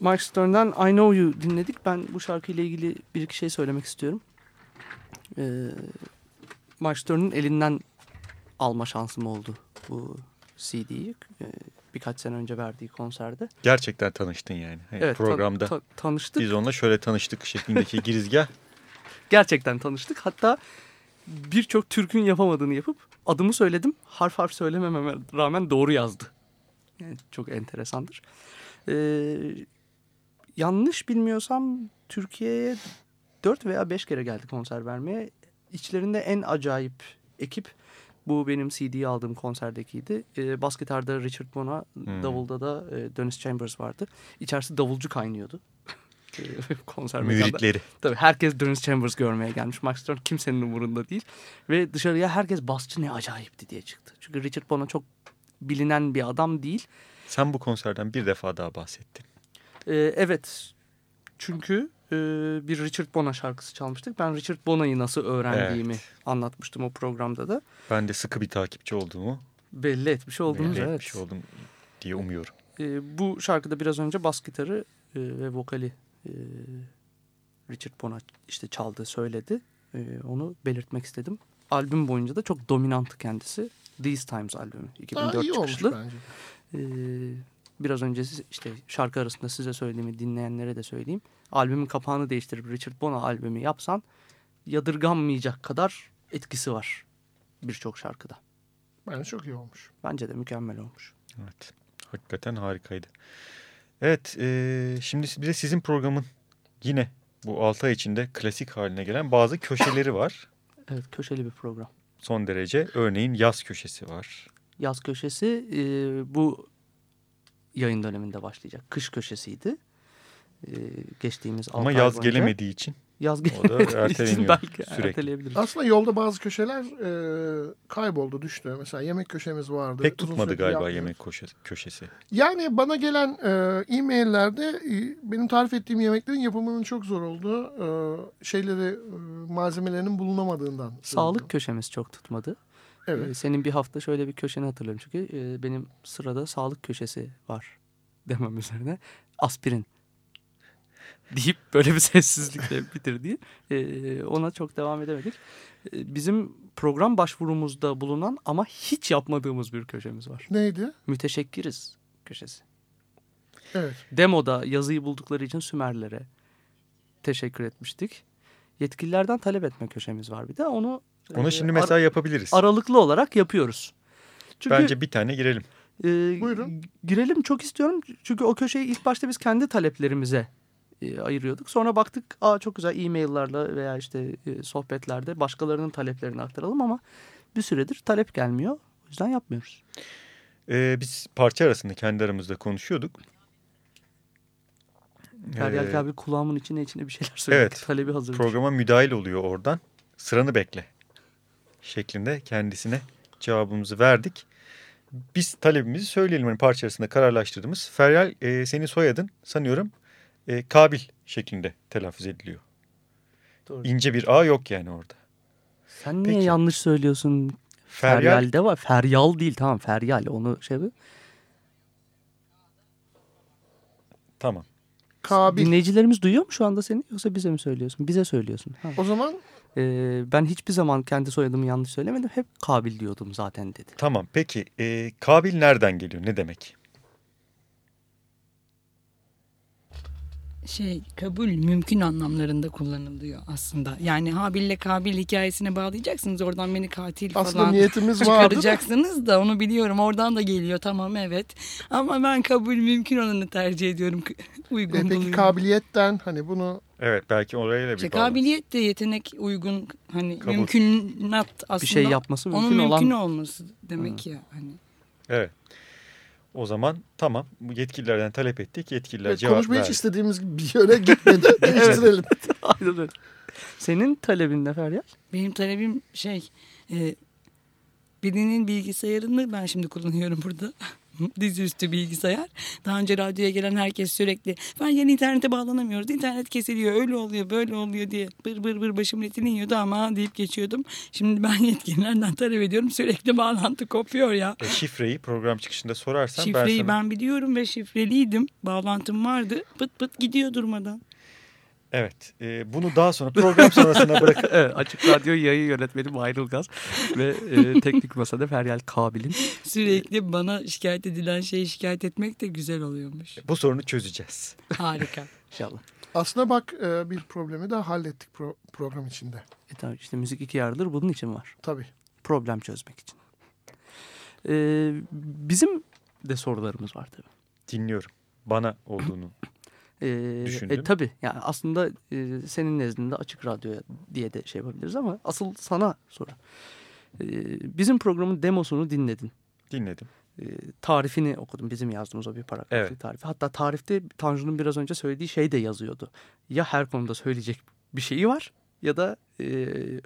Mike Stern'den I Know You dinledik. Ben bu şarkıyla ilgili bir iki şey söylemek istiyorum. Ee, Mike Stern'ın elinden alma şansım oldu bu CD'yi. Ee, birkaç sene önce verdiği konserde. Gerçekten tanıştın yani. Hani Evet, ta- programda ta- tanıştık. biz onunla şöyle tanıştık şeklindeki girizgah. Gerçekten tanıştık. Hatta birçok Türk'ün yapamadığını yapıp adımı söyledim. Harf harf söylemememe rağmen doğru yazdı. Yani çok enteresandır. Ee, yanlış bilmiyorsam Türkiye'ye 4 veya 5 kere geldi konser vermeye. İçlerinde en acayip ekip bu benim CD'yi aldığım konserdekiydi. Ee, bas gitarda Richard Bona, Hmm. davulda da e, Dennis Chambers vardı. İçerisi davulcu kaynıyordu. Ee, konser. Müritleri. Tabii herkes Dennis Chambers görmeye gelmiş. Max Stern kimsenin umurunda değil. Ve dışarıya herkes basçı ne acayipti diye çıktı. Çünkü Richard Bona çok bilinen bir adam değil. Sen bu konserden bir defa daha bahsettin. Ee, evet. Çünkü e, bir Richard Bona şarkısı çalmıştık. Ben Richard Bona'yı nasıl öğrendiğimi anlatmıştım o programda da. Ben de sıkı bir takipçi olduğumu Belli etmiş oldunuz. belli evet. etmiş oldum diye umuyorum. Ee, bu şarkıda biraz önce bas gitarı e, ve vokali e, Richard Bona işte çaldı söyledi. E, onu belirtmek istedim. Albüm boyunca da çok dominanttı kendisi. These Times albümü. Daha 2004 iyi olmuş çıkışlı. bence. Ee, biraz önce siz- işte şarkı arasında size söylediğimi dinleyenlere de söyleyeyim. Albümün kapağını değiştirip Richard Bona albümü yapsan yadırganmayacak kadar etkisi var birçok şarkıda. Bence çok iyi olmuş. Bence de mükemmel olmuş. Evet. Hakikaten harikaydı. Evet. e, şimdi bir de sizin programın yine bu 6 ay içinde klasik haline gelen bazı köşeleri var. Evet köşeli bir program. Son derece. Örneğin yaz köşesi var. Yaz köşesi e, bu yayın döneminde başlayacak. Kış köşesiydi. E, geçtiğimiz Ama yaz boyunca. gelemediği için Yaz gelemediği için belki sürekli. erteleyebiliriz. Aslında yolda bazı köşeler e, kayboldu, düştü. Mesela yemek köşemiz vardı. pek Uzun tutmadı galiba yapmıyoruz. yemek köşesi. Yani bana gelen e, e-maillerde e, benim tarif ettiğim yemeklerin yapımının çok zor olduğu, e, şeyleri, e, malzemelerinin bulunamadığından. Sağlık söyleniyor. köşemiz çok tutmadı. Ee, Evet. Senin bir hafta şöyle bir köşeni hatırlıyorum çünkü benim sırada sağlık köşesi var demem üzerine aspirin deyip böyle bir sessizlikle bitirdi. E, ona çok devam edemedik. E, bizim program başvurumuzda bulunan ama hiç yapmadığımız bir köşemiz var. Neydi? Müteşekkiriz köşesi. Evet. Demoda yazıyı buldukları için Sümerlere teşekkür etmiştik. Yetkililerden talep etme köşemiz var bir de. Onu Onu e, şimdi ar- mesela yapabiliriz. aralıklı olarak yapıyoruz. Çünkü Bence bir tane girelim. e, Buyurun. girelim çok istiyorum. Çünkü o köşeyi ilk başta biz kendi taleplerimize e, ayırıyorduk. Sonra baktık aa çok güzel e-maillerle veya işte e, sohbetlerde başkalarının taleplerini aktaralım ama bir süredir talep gelmiyor. O yüzden yapmıyoruz. Ee, biz parça arasında kendi aramızda konuşuyorduk. Feryal Ee, abi kulağımın içine içine bir şeyler söyledi. evet. Talebi hazır. programa müdahil oluyor oradan. Sıranı bekle şeklinde kendisine cevabımızı verdik. Biz talebimizi söyleyelim. Hani parça arasında kararlaştırdığımız. Feryal e, senin soyadın sanıyorum e, Kabil şeklinde telaffuz ediliyor. Doğru. İnce bir A yok yani orada. Sen niye Peki. yanlış söylüyorsun? Feryal, Feryal'de var. Feryal değil tamam Feryal onu şey yapıyor. tamam. Kabil. Dinleyicilerimiz duyuyor mu şu anda seni yoksa bize mi söylüyorsun? Bize söylüyorsun. Ha. O zaman Ee, ben hiçbir zaman kendi soyadımı yanlış söylemedim. Hep Kabil diyordum zaten dedi. Tamam peki e, Kabil nereden geliyor? Ne demek? Şey kabul mümkün anlamlarında kullanılıyor aslında. Yani Habil'le Kabil hikayesine bağlayacaksınız. Oradan beni katil aslında falan niyetimiz vardı. da. çıkaracaksınız da onu biliyorum. Oradan da geliyor tamam evet. Ama ben kabul mümkün olanı tercih ediyorum. Uygun E, peki buluyorum. kabiliyetten hani bunu Evet belki oraya da bir İşte kabiliyet de yetenek uygun hani Kabul. mümkünat aslında. Bir şey yapması mümkün onun olan- mümkün olması demek ya hani. Evet. O zaman tamam bu yetkililerden talep ettik. Yetkililer evet, cevap konuşma hiç verdi. istediğimiz gibi bir yöne gitmedi. Değiştirelim. Aynen öyle. Senin talebin ne Feryal? Benim talebim şey e, birinin bilgisayarını ben şimdi kullanıyorum burada. Dizüstü bilgisayar. Daha önce radyoya gelen herkes sürekli ben yeni internete bağlanamıyoruz. internet kesiliyor öyle oluyor böyle oluyor diye bır bır bır başımın etini yiyordu ama deyip geçiyordum. Şimdi ben yetkililerden talep ediyorum sürekli bağlantı kopuyor ya. E, şifreyi program çıkışında sorarsan Şifreyi ben ben, sana... biliyorum ve şifreliydim. Bağlantım vardı. Pıt pıt gidiyor durmadan. Evet e, bunu daha sonra program sonrasına bırakıp Evet, Açık Radyo yayın yönetmeni Mahir Ilgaz ve e, teknik masada Feryal Kabil'in. Sürekli bana şikayet edilen şeyi şikayet etmek de güzel oluyormuş. bu sorunu çözeceğiz. Harika. İnşallah. Aslında bak e, bir problemi daha hallettik pro- program içinde. E tabii işte müzik iki yarıdır bunun için var. Tabii. Problem çözmek için. E, bizim de sorularımız var tabii. Dinliyorum. Bana olduğunu. E, Düşündüm. E, tabii yani aslında e, senin nezdinde açık radyo diye de şey yapabiliriz ama asıl sana soru. E, bizim programın demosunu dinledin. Dinledim. E, tarifini okudum. Bizim yazdığımız o bir paragraflı Evet. tarifi. Hatta tarifte Tanju'nun biraz önce söylediği şey de yazıyordu. Ya her konuda söyleyecek bir şeyi var ya da e,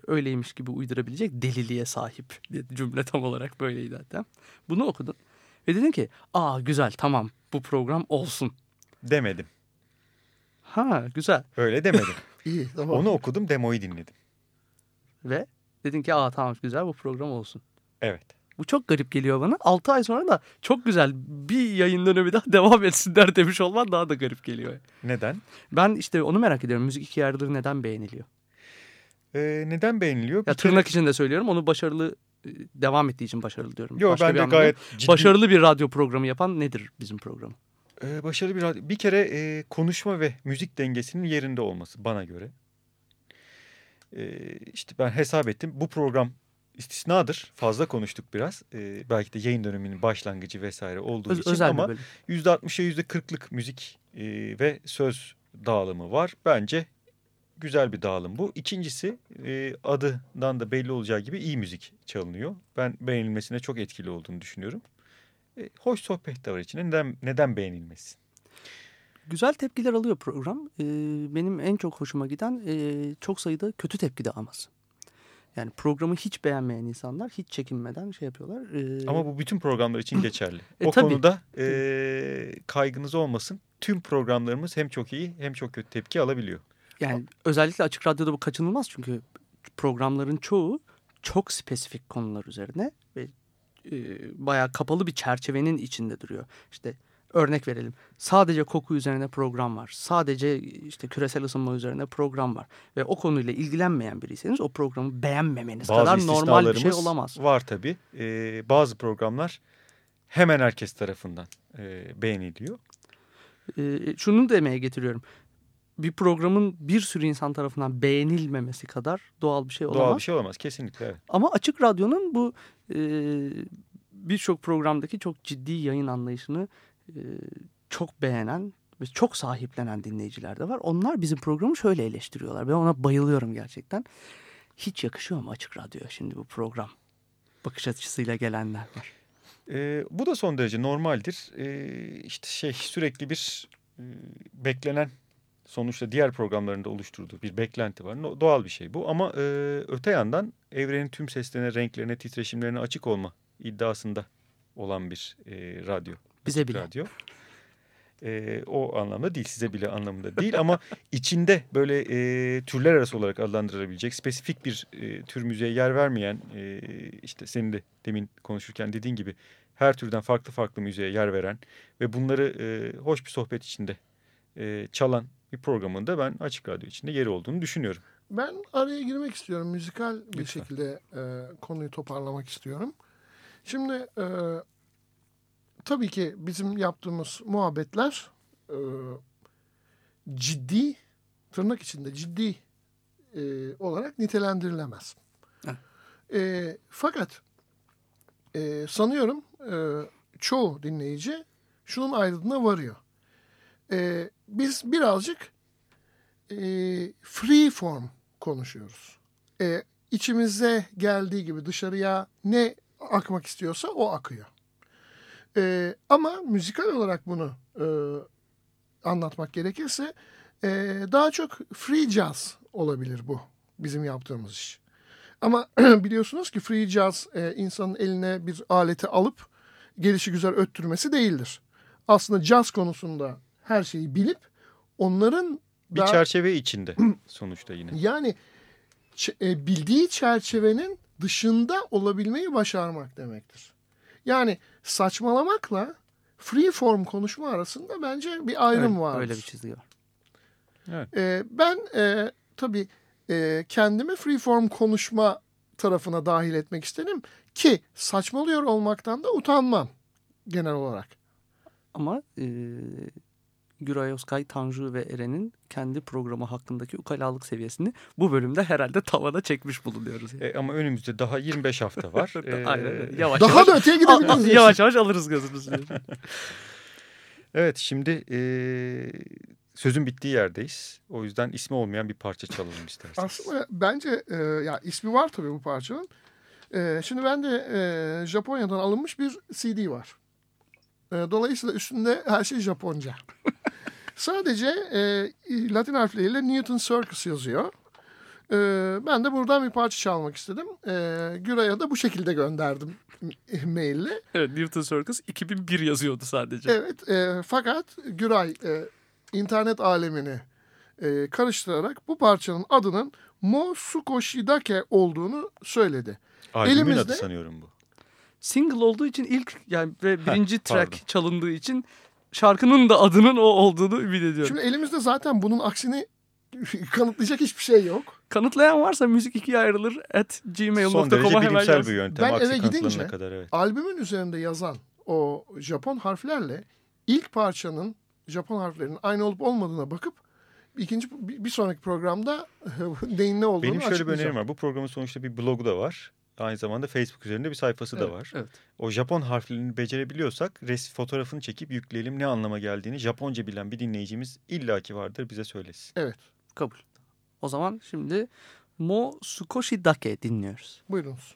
öyleymiş gibi uydurabilecek deliliğe sahip. Cümle tam olarak böyleydi hatta. Bunu okudun. Ve dedin ki aa güzel tamam bu program olsun. Demedim. Ha güzel. Öyle demedim. İyi tamam. Onu okudum demoyu dinledim. Ve dedin ki aa tamam güzel bu program olsun. Evet. Bu çok garip geliyor bana. 6 ay sonra da çok güzel bir yayın dönemi daha devam etsinler demiş olman daha da garip geliyor. Neden? Ben işte onu merak ediyorum. Müzik iki yarıdır neden beğeniliyor? Ee, neden beğeniliyor? Ya Bir kere- tırnak içinde söylüyorum. Onu başarılı e, devam ettiği için başarılı diyorum. Yo, Başka ben de gayet ciddi. Başarılı bir radyo programı yapan nedir bizim program? Ee, başarılı bir radyo. Bir kere e, konuşma ve müzik dengesinin yerinde olması bana göre. Ee, işte ben hesap ettim. Bu program istisnadır. Fazla konuştuk biraz. Ee, belki de yayın döneminin başlangıcı vesaire olduğu Öz- için özel ama bölüm. %60'a %40'lık müzik e, ve söz dağılımı var. Bence güzel bir dağılım bu. İkincisi e, adından da belli olacağı gibi iyi müzik çalınıyor. Ben beğenilmesine çok etkili olduğunu düşünüyorum. E, hoş sohbet de var içinde. Neden, neden beğenilmesin? Güzel tepkiler alıyor program. Ee, benim en çok hoşuma giden e, çok sayıda kötü tepki de alması. Yani programı hiç beğenmeyen insanlar hiç çekinmeden şey yapıyorlar. Ee, Ama bu bütün programlar için geçerli. E, o tabii. konuda e, kaygınız olmasın. Tüm programlarımız hem çok iyi hem çok kötü tepki alabiliyor. Yani özellikle açık radyoda bu kaçınılmaz çünkü programların çoğu çok spesifik konular üzerine ve e, bayağı kapalı bir çerçevenin içinde duruyor. İşte örnek verelim. Sadece koku üzerine program var. Sadece işte küresel ısınma üzerine program var. Ve o konuyla ilgilenmeyen biriyseniz o programı beğenmemeniz Bazı kadar normal bir şey olamaz. Var tabii. E, bazı programlar hemen herkes tarafından e, beğeniliyor. E, şunu demeye getiriyorum. Bir programın bir sürü insan tarafından beğenilmemesi kadar doğal bir şey olamaz. Doğal bir şey olamaz kesinlikle. Evet. Ama Açık Radyo'nun bu e, birçok programdaki çok ciddi yayın anlayışını e, çok beğenen ve çok sahiplenen dinleyiciler de var. Onlar bizim programı şöyle eleştiriyorlar. Ben ona bayılıyorum gerçekten. Hiç yakışıyor mu Açık Radyo'ya şimdi bu program? Bakış açısıyla gelenler var. E, bu da son derece normaldir. E, işte şey sürekli bir e, beklenen sonuçta diğer programlarında oluşturduğu bir beklenti var. No- Doğal bir şey bu ama e, öte yandan evrenin tüm seslerine, renklerine, titreşimlerine açık olma iddiasında olan bir e, radyo. Bize bile. Radyo. E, o anlamda değil, size bile anlamında değil ama içinde böyle e, türler arası olarak adlandırılabilecek spesifik bir e, tür müziğe yer vermeyen e, işte senin de demin konuşurken dediğin gibi her türden farklı farklı müziğe yer veren ve bunları e, hoş bir sohbet içinde e, çalan bir programında ben Açık Radyo içinde yeri olduğunu düşünüyorum. Ben araya girmek istiyorum. Müzikal bir Lütfen. şekilde e, konuyu toparlamak istiyorum. Şimdi e, tabii ki bizim yaptığımız muhabbetler e, ciddi, tırnak içinde ciddi e, olarak nitelendirilemez. E, fakat e, sanıyorum e, çoğu dinleyici şunun ayrıntına varıyor. E, biz birazcık e, free form konuşuyoruz. E, içimize geldiği gibi dışarıya ne akmak istiyorsa o akıyor. E, ama müzikal olarak bunu e, anlatmak gerekirse e, daha çok free jazz olabilir bu bizim yaptığımız iş. Ama biliyorsunuz ki free jazz e, insanın eline bir aleti alıp gelişi güzel öttürmesi değildir. Aslında caz konusunda her şeyi bilip onların Bir da- çerçeve içinde sonuçta yine. yani e, bildiği çerçevenin dışında olabilmeyi başarmak demektir. Yani saçmalamakla free form konuşma arasında bence bir ayrım öyle, vardır. öyle bir çizgi var. E, ben e, tabii e, kendimi free form konuşma tarafına dahil etmek istedim ki saçmalıyor olmaktan da utanmam genel olarak. Ama e, Güray Özkay, Tanju ve Eren'in kendi programı hakkındaki ukalalık seviyesini bu bölümde herhalde tavana çekmiş bulunuyoruz. Yani. E, ama önümüzde daha 25 hafta var. E, Aynen öyle. Yavaş Daha yavaş, da öteye gidebiliriz. yavaş yavaş alırız gözünüzü. Evet şimdi e, sözün bittiği yerdeyiz. O yüzden ismi olmayan bir parça çalalım isterseniz. Aslında bence e, ya ismi var tabii bu parçanın. E, şimdi bende e, Japonya'dan alınmış bir CD var. E, dolayısıyla üstünde her şey Japonca. Sadece e, Latin harfleriyle Newton Circus yazıyor. E, ben de buradan bir parça çalmak istedim. E, Güray'a da bu şekilde gönderdim maille. evet, Newton Circus 2001 yazıyordu sadece. Evet e, fakat Güray e, internet alemini e, karıştırarak bu parçanın adının Mo Sukoshidake olduğunu söyledi. Albümün elimizde- adı sanıyorum bu. Single olduğu için ilk yani ve birinci track pardon. çalındığı için şarkının da adının o olduğunu ümit ediyorum. Şimdi elimizde zaten bunun aksini kanıtlayacak hiçbir şey yok. Kanıtlayan varsa müzik ikiye ayrılır at Son derece gmail.com'a hemen bilimsel yaz. bir yöntem. Ben aksi eve gidince- kadar evet. Albümün üzerinde yazan o Japon harflerle ilk parçanın Japon harflerinin aynı olup olmadığına bakıp ikinci bir sonraki programda neyin ne olduğunu Benim şöyle bir önerim var. Bu programın sonuçta bir blogu da var. Aynı zamanda Facebook üzerinde bir sayfası da Evet, var. evet. O Japon harflerini becerebiliyorsak res fotoğrafını çekip yükleyelim ne anlama geldiğini Japonca bilen bir dinleyicimiz illaki vardır bize söylesin. Evet Kabul. O zaman şimdi Mo Sukoshi Dake dinliyoruz. buyurunuz.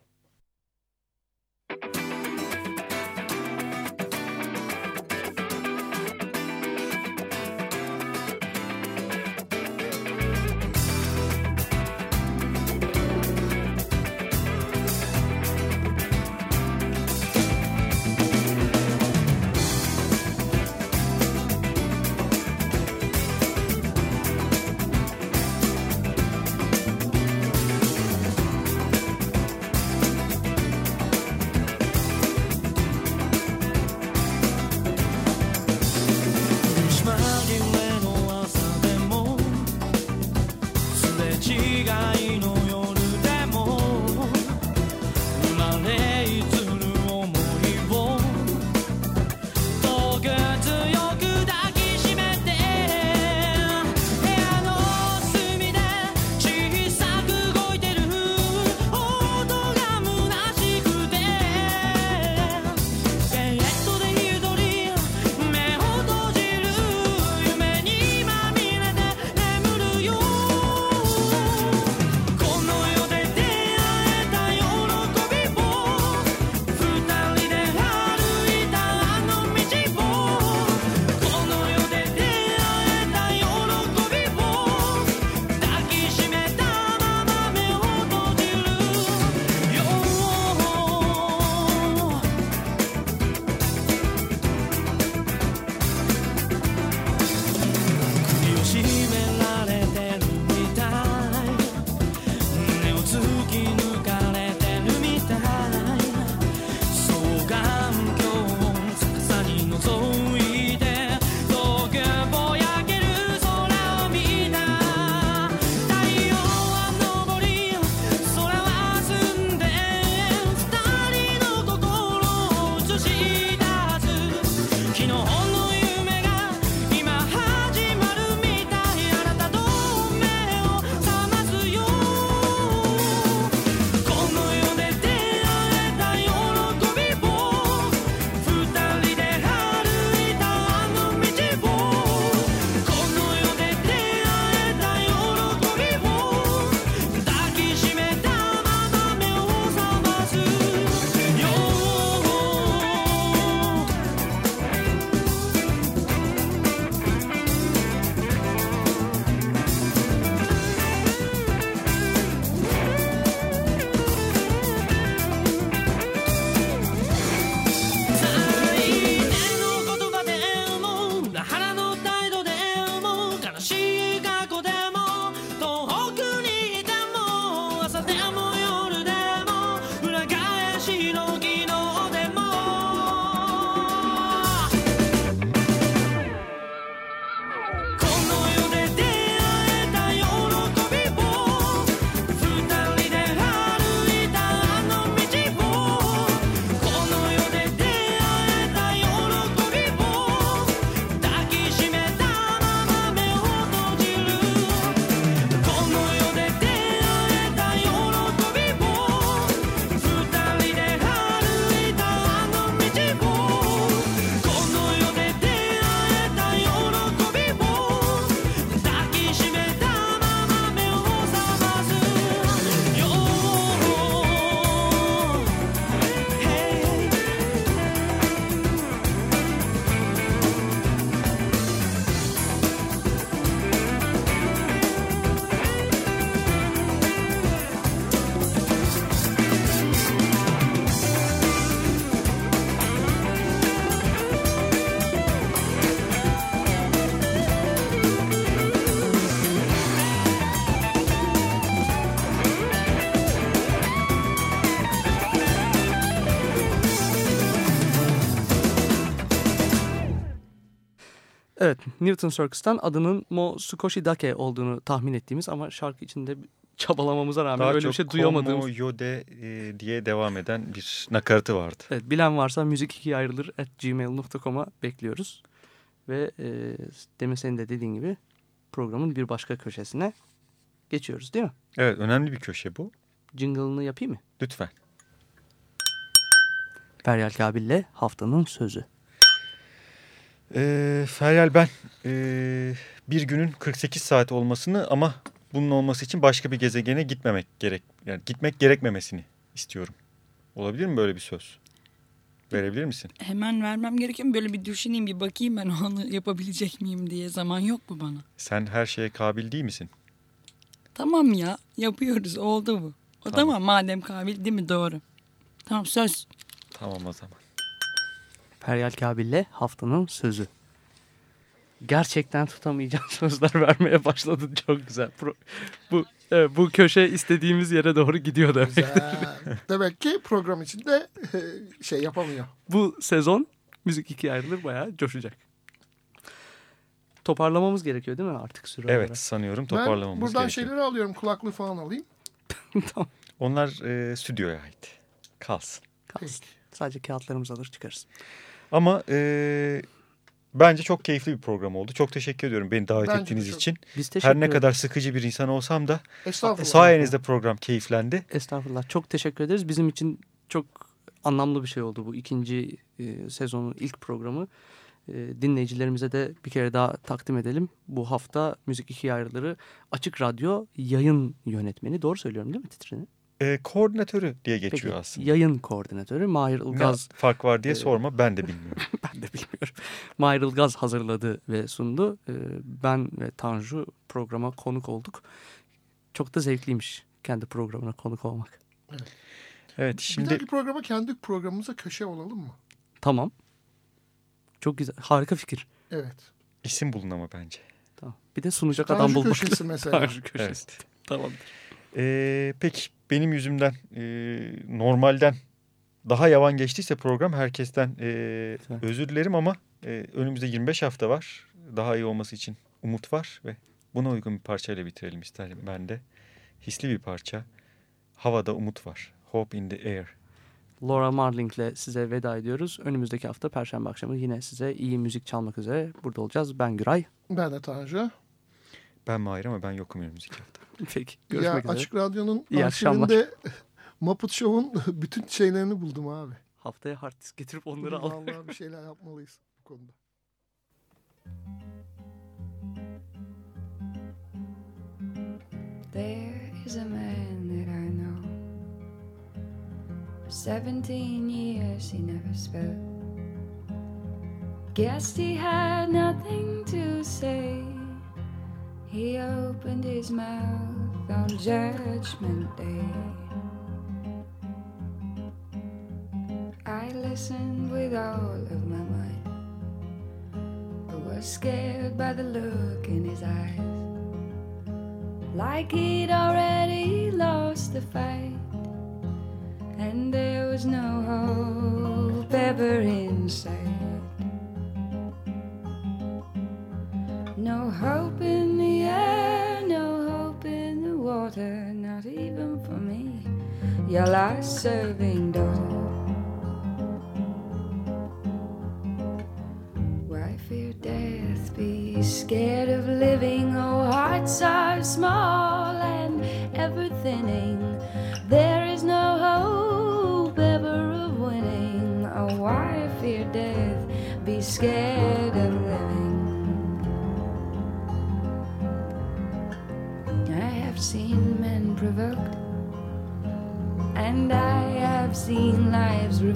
Newton Circus'tan adının Mo Sukoshi Dake olduğunu tahmin ettiğimiz ama şarkı içinde çabalamamıza rağmen Daha öyle çok bir şey duyamadığımız. Komo Yode e, diye devam eden bir nakaratı vardı. Evet, bilen varsa müzik ikiye ayrılır at gmail.com'a bekliyoruz. Ve e, demin senin de dediğin gibi programın bir başka köşesine geçiyoruz değil mi? Evet önemli bir köşe bu. Jingle'ını yapayım mı? Lütfen. Feryal Kabil'le haftanın sözü. Ee, Feryal ben ee, bir günün 48 saat olmasını ama bunun olması için başka bir gezegene gitmemek gerek. Yani gitmek gerekmemesini istiyorum. Olabilir mi böyle bir söz? Verebilir misin? Hemen vermem gerekiyor mu? Böyle bir düşüneyim bir bakayım ben onu yapabilecek miyim diye. Zaman yok mu bana? Sen her şeye kabil değil misin? Tamam ya yapıyoruz oldu bu. O Tamam. tamam, madem kabil değil mi doğru. Tamam söz. Tamam o zaman. Feryal Kabil'le haftanın sözü. Gerçekten tutamayacağım sözler vermeye başladın. Çok güzel. Bu evet, bu köşe istediğimiz yere doğru gidiyor demek. Demek ki program içinde e, şey yapamıyor. bu sezon müzik ikiye ayrılır bayağı coşacak. Toparlamamız gerekiyor değil mi artık süre Evet olarak? sanıyorum Ben toparlamamız buradan gerekiyor. şeyleri alıyorum. Kulaklığı falan alayım. tamam. Onlar e, stüdyoya ait. Kalsın. Kalsın. Sadece kağıtlarımızı alır çıkarız. Ama e, bence çok keyifli bir program oldu. Çok teşekkür ediyorum beni davet Bence ettiğiniz çok. için. Biz teşekkür Her ne kadar sıkıcı bir insan olsam da sayenizde program keyiflendi. Estağfurullah. Çok teşekkür ederiz. Bizim için çok anlamlı bir şey oldu bu ikinci e, sezonun ilk programı. E, dinleyicilerimize de bir kere daha takdim edelim. Bu hafta Müzik İkiye Ayrıları Açık Radyo yayın yönetmeni. Doğru söylüyorum değil mi titrini? E, koordinatörü diye geçiyor Peki, aslında. Yayın koordinatörü Mahir Ilgaz. Ne fark var diye e, sorma ben de bilmiyorum. ben de bilmiyorum. Mahir Ilgaz hazırladı ve sundu. E, ben ve Tanju programa konuk olduk. Çok da zevkliymiş kendi programına konuk olmak. Evet Bir şimdi dahaki programa kendi programımıza köşe olalım mı? Tamam. Çok güzel. Harika fikir. Evet. isim bulun ama bence. Tamam. Bir de sunacak Tanju adam bulmak. köşesi mesela. Tanju köşesi. Evet. Tamamdır. E, peki benim yüzümden e, normalden daha yavan geçtiyse program herkesten e, özür dilerim ama e, önümüzde 25 hafta var. Daha iyi olması için umut var ve buna uygun bir parçayla bitirelim isterim ben de. Hisli bir parça. Havada umut var. Hope in the air. Laura Marling'le size veda ediyoruz. Önümüzdeki hafta Perşembe akşamı yine size iyi müzik çalmak üzere burada olacağız. Ben Güray. Ben de Tanju. Ben Mahir ama ben yokum önümüzdeki hafta. Peki Ya görüşmek üzere. Açık Radyo'nun İyi arşivinde Muppet Show'un bütün şeylerini buldum abi. Haftaya hard disk getirip onları al. Vallahi bir şeyler yapmalıyız bu konuda. There is a man that I know. For 17 years he never spoke. Guessed he had nothing to say. He opened his mouth on Judgment Day. I listened with all of my might, but was scared by the look in his eyes like he'd already lost the fight, and there was no hope ever in sight. No hope in water, not even for me, your last serving daughter. Why fear death? Be scared of living. Oh, hearts are small and ever thinning.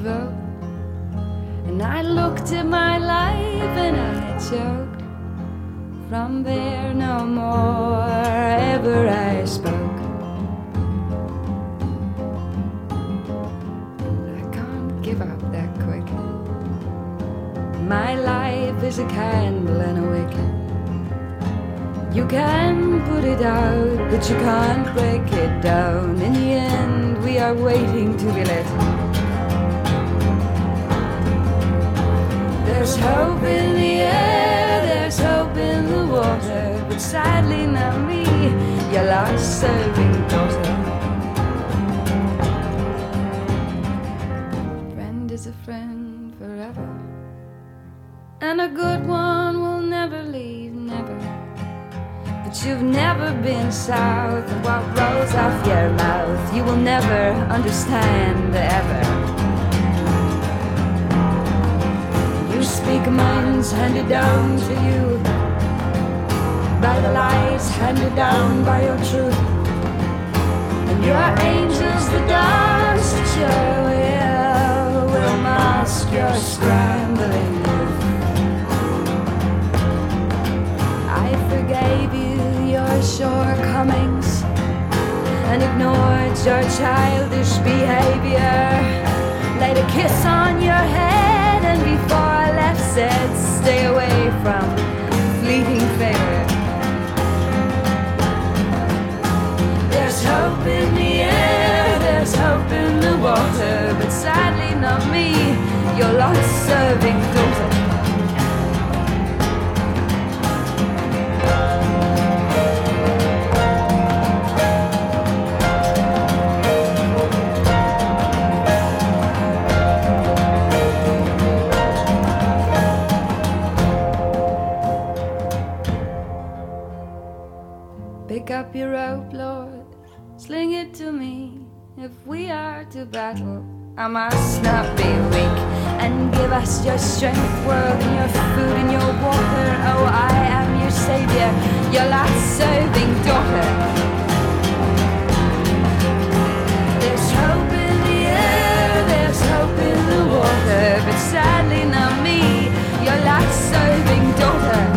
And I looked at my life and I choked. From there, no more ever I spoke. I can't give up that quick. My life is a candle and a wick. You can put it out, but you can't break it down. In the end, we are waiting to be lit. There's hope in the air, there's hope in the water, but sadly not me, your lost serving daughter. Friend is a friend forever, and a good one will never leave, never. But you've never been south of what rolls off your mouth. You will never understand ever. Minds handed down to you by the lies handed down by your truth. And your angels, the dance that your will, will mask your scrambling. I forgave you your shortcomings and ignored your childish behavior. Laid a kiss on your head and before said, stay away from fleeting favor. There's hope in the air, there's hope in the water, but sadly not me, your lost serving your rope, Lord, sling it to me. If we are to battle, I must not be weak. And give us your strength, world, and your food and your water. Oh, I am your savior, your last serving daughter. There's hope in the air, there's hope in the water, but sadly not me, your last serving daughter.